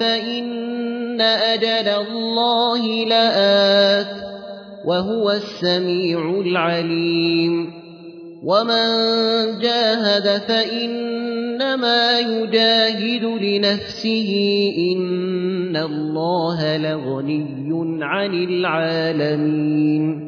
فإن أجل الله لآت وهو السميع العليم ومن جاهد فإنما يجاهد لنفسه إن الله لغني عن العالمين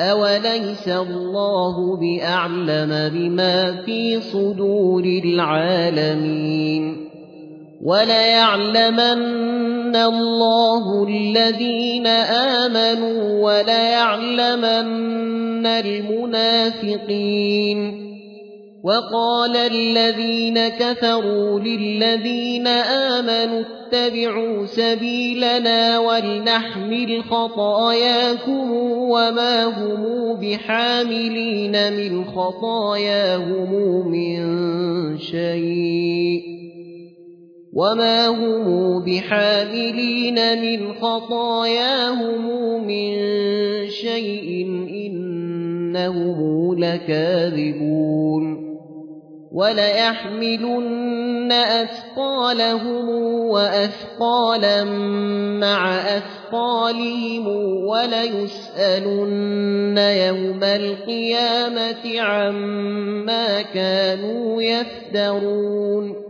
أوليس الله بأعلم بما في صدور العالمين وليعلمن الله الذين آمنوا وليعلمن المنافقين وقال الذين كفروا للذين آمنوا اتبعوا سبيلنا ولنحمل خطاياكم وما هم بحاملين من خطاياهم من شيء وما هم بحاملين من خطاياهم من شيء إنهم لكاذبون وليحملن أثقالهم وأثقالا مع أثقالهم وليسألن يوم القيامة عما كانوا يفترون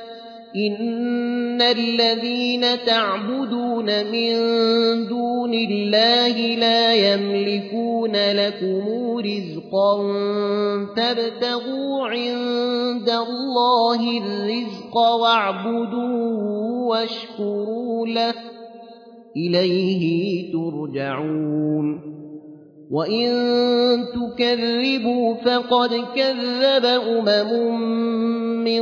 إن الذين تعبدون من دون الله لا يملكون لكم رزقا فابتغوا عند الله الرزق واعبدوا واشكروا له إليه ترجعون وإن تكذبوا فقد كذب أمم من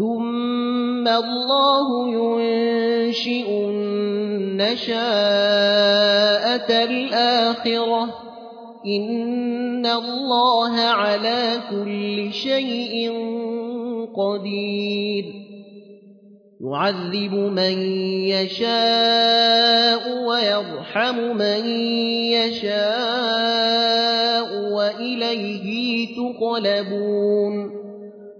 ثم الله ينشئ النشاءة الآخرة إن الله على كل شيء قدير يعذب من يشاء ويرحم من يشاء وإليه تقلبون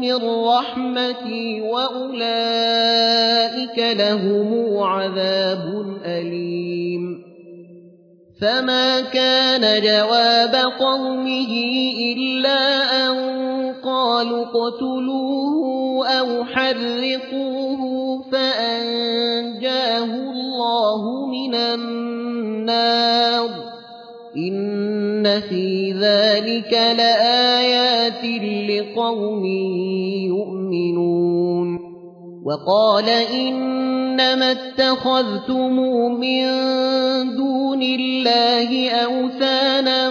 من رحمتي وأولئك لهم عذاب أليم. فما كان جواب قومه إلا أن قالوا اقتلوه أو حرقوه فأنجاه الله من النار. في ذلك لآيات لقوم يؤمنون وقال إنما اتخذتم من دون الله أوثانا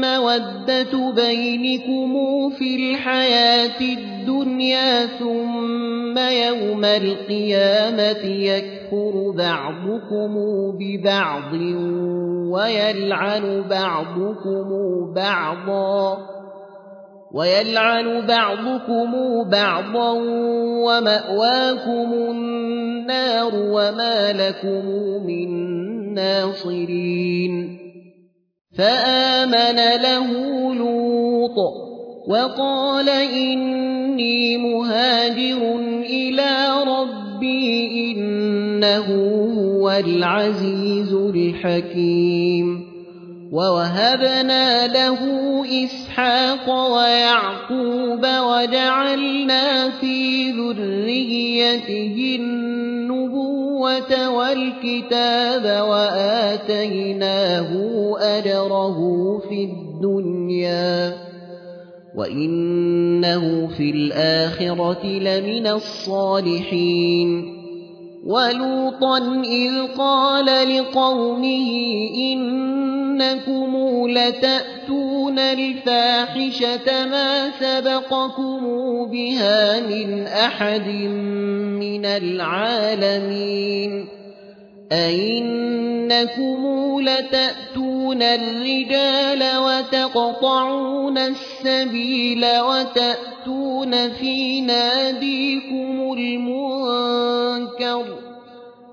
مودة بينكم في الحياة الدنيا ثم يوم القيامة يكفر بعضكم ببعض ويلعن بعضكم بعضا ويلعن بعضكم بعضا ومأواكم النار وما لكم من ناصرين فآمن له لوط وقال إني مهاجر إلى ربي إنه هو العزيز الحكيم. ووهبنا له إسحاق ويعقوب وجعلنا في ذريته النبوة والكتاب وآتيناه أجره في الدنيا. وإنه في الآخرة لمن الصالحين. ولوطا إذ قال لقومه إنكم لتأتون الفاحشة ما سبقكم بها من أحد من العالمين أئنكم لتأتون الرجال وتقطعون السبيل وتأتون في ناديكم المنكر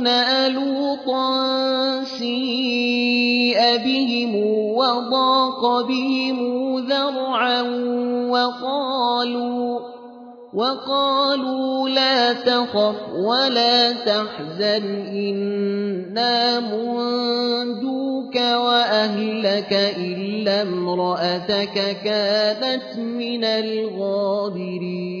رسلنا لوطا سيء بهم وضاق بهم ذرعا وقالوا وقالوا لا تخف ولا تحزن إنا منجوك وأهلك إلا امرأتك كانت من الغابرين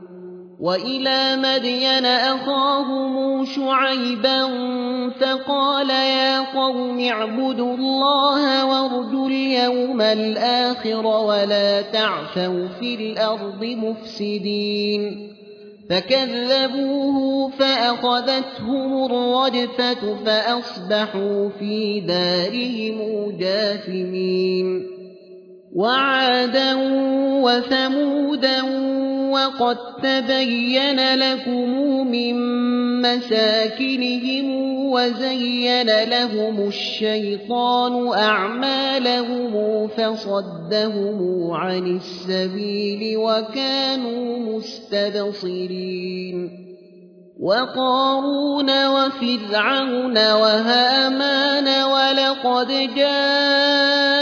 وإلى مدين أخاهم شعيبا فقال يا قوم اعبدوا الله وارجوا اليوم الآخر ولا تعثوا في الأرض مفسدين. فكذبوه فأخذتهم الرجفة فأصبحوا في دارهم جاثمين. وعادا وثمودا وقد تبين لكم من مساكنهم وزين لهم الشيطان أعمالهم فصدهم عن السبيل وكانوا مستبصرين وقارون وفرعون وهامان ولقد جاءهم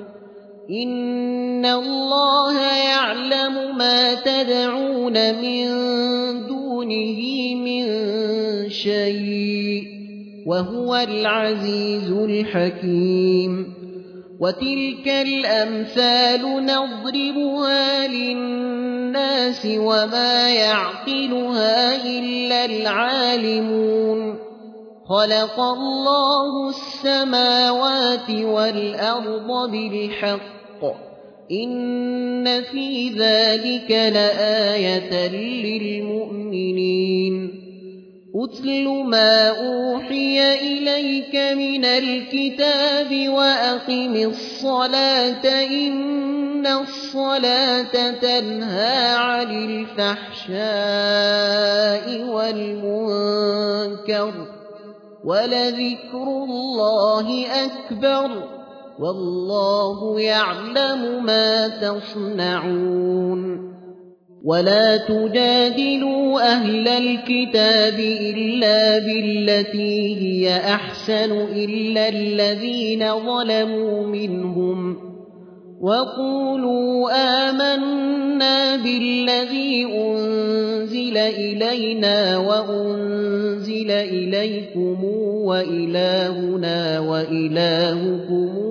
إن الله يعلم ما تدعون من دونه من شيء وهو العزيز الحكيم وتلك الأمثال نضربها للناس وما يعقلها إلا العالمون خلق الله السماوات والأرض بالحق إن في ذلك لآية للمؤمنين. أتل ما أوحي إليك من الكتاب وأقم الصلاة إن الصلاة تنهى عن الفحشاء والمنكر ولذكر الله أكبر والله يعلم ما تصنعون. ولا تجادلوا أهل الكتاب إلا بالتي هي أحسن إلا الذين ظلموا منهم. وقولوا آمنا بالذي أنزل إلينا وأنزل إليكم وإلهنا وإلهكم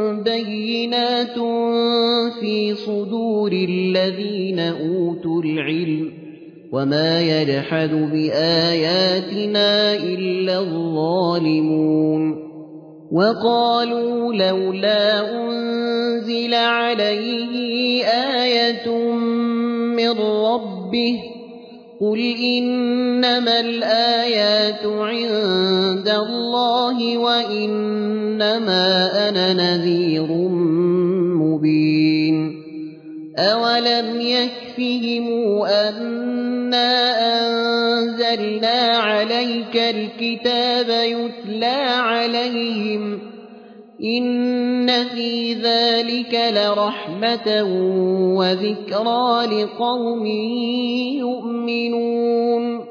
بينات في صدور الذين أوتوا العلم وما يجحد بآياتنا إلا الظالمون وقالوا لولا أنزل عليه آية من ربه قل إنما الآيات عند الله وإنما أنا نذير مبين أولم يكفهم أنا أنزلنا عليك الكتاب يتلى عليهم إن في ذلك لرحمة وذكرى لقوم يؤمنون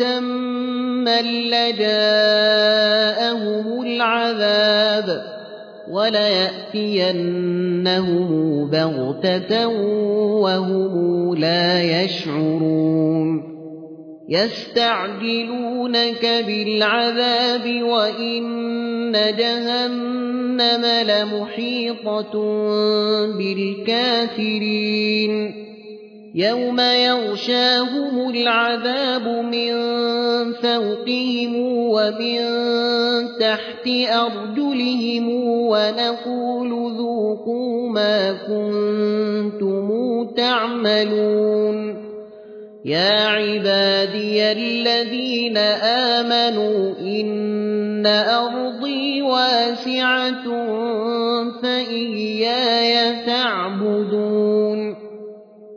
مسمى لجاءهم العذاب ولياتينهم بغته وهم لا يشعرون يستعجلونك بالعذاب وإن جهنم لمحيطة بالكافرين يوم يغشاهم العذاب من فوقهم ومن تحت أرجلهم ونقول ذوقوا ما كنتم تعملون يا عبادي الذين آمنوا إن أرضي واسعة فإياي تعبدون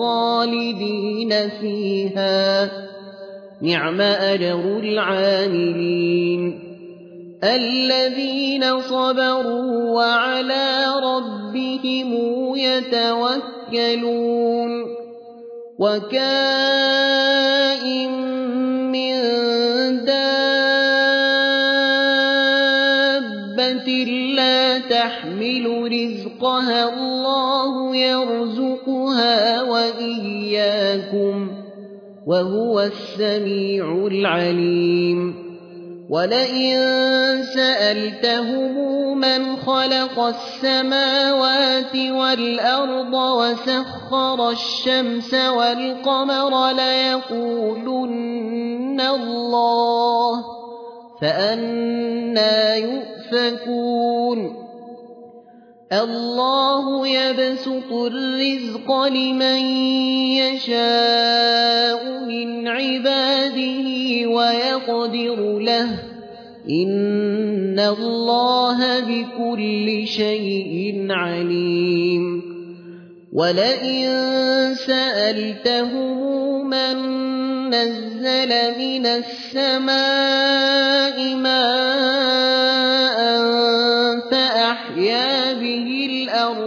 خالدين فيها. نعم أجر العاملين. الذين صبروا وعلى ربهم يتوكلون. وكائن من دابة لا تحمل رزقها الله يرزقها وهو السميع العليم. ولئن سألتهم من خلق السماوات والأرض وسخر الشمس والقمر ليقولن الله فأنا يؤفكون الله يبسط الرزق لمن يشاء من عباده ويقدر له. إن الله بكل شيء عليم. ولئن سألتهم من نزل من السماء ماء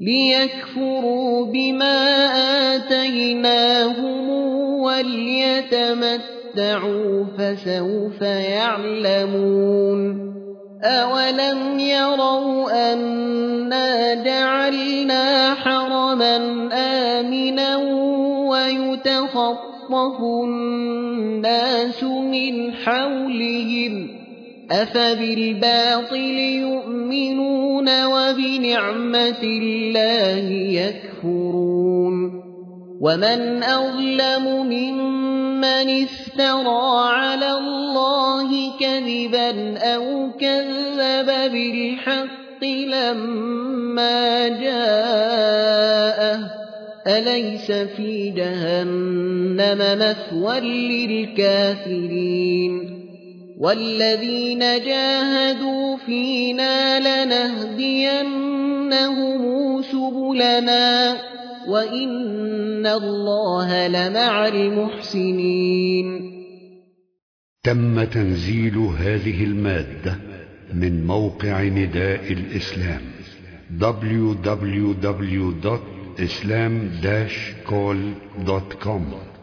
ليكفروا بما آتيناهم وليتمتعوا فسوف يعلمون أولم يروا أنا جعلنا حرما آمنا ويتخطف الناس من حولهم أفبالباطل يؤمنون وبنعمة الله يكفرون ومن أظلم ممن افترى على الله كذبا أو كذب بالحق لما جاءه أليس في جهنم مثوى للكافرين والذين جاهدوا فينا لنهدينهم سبلنا وإن الله لمع المحسنين تم تنزيل هذه المادة من موقع نداء الإسلام www.islam-call.com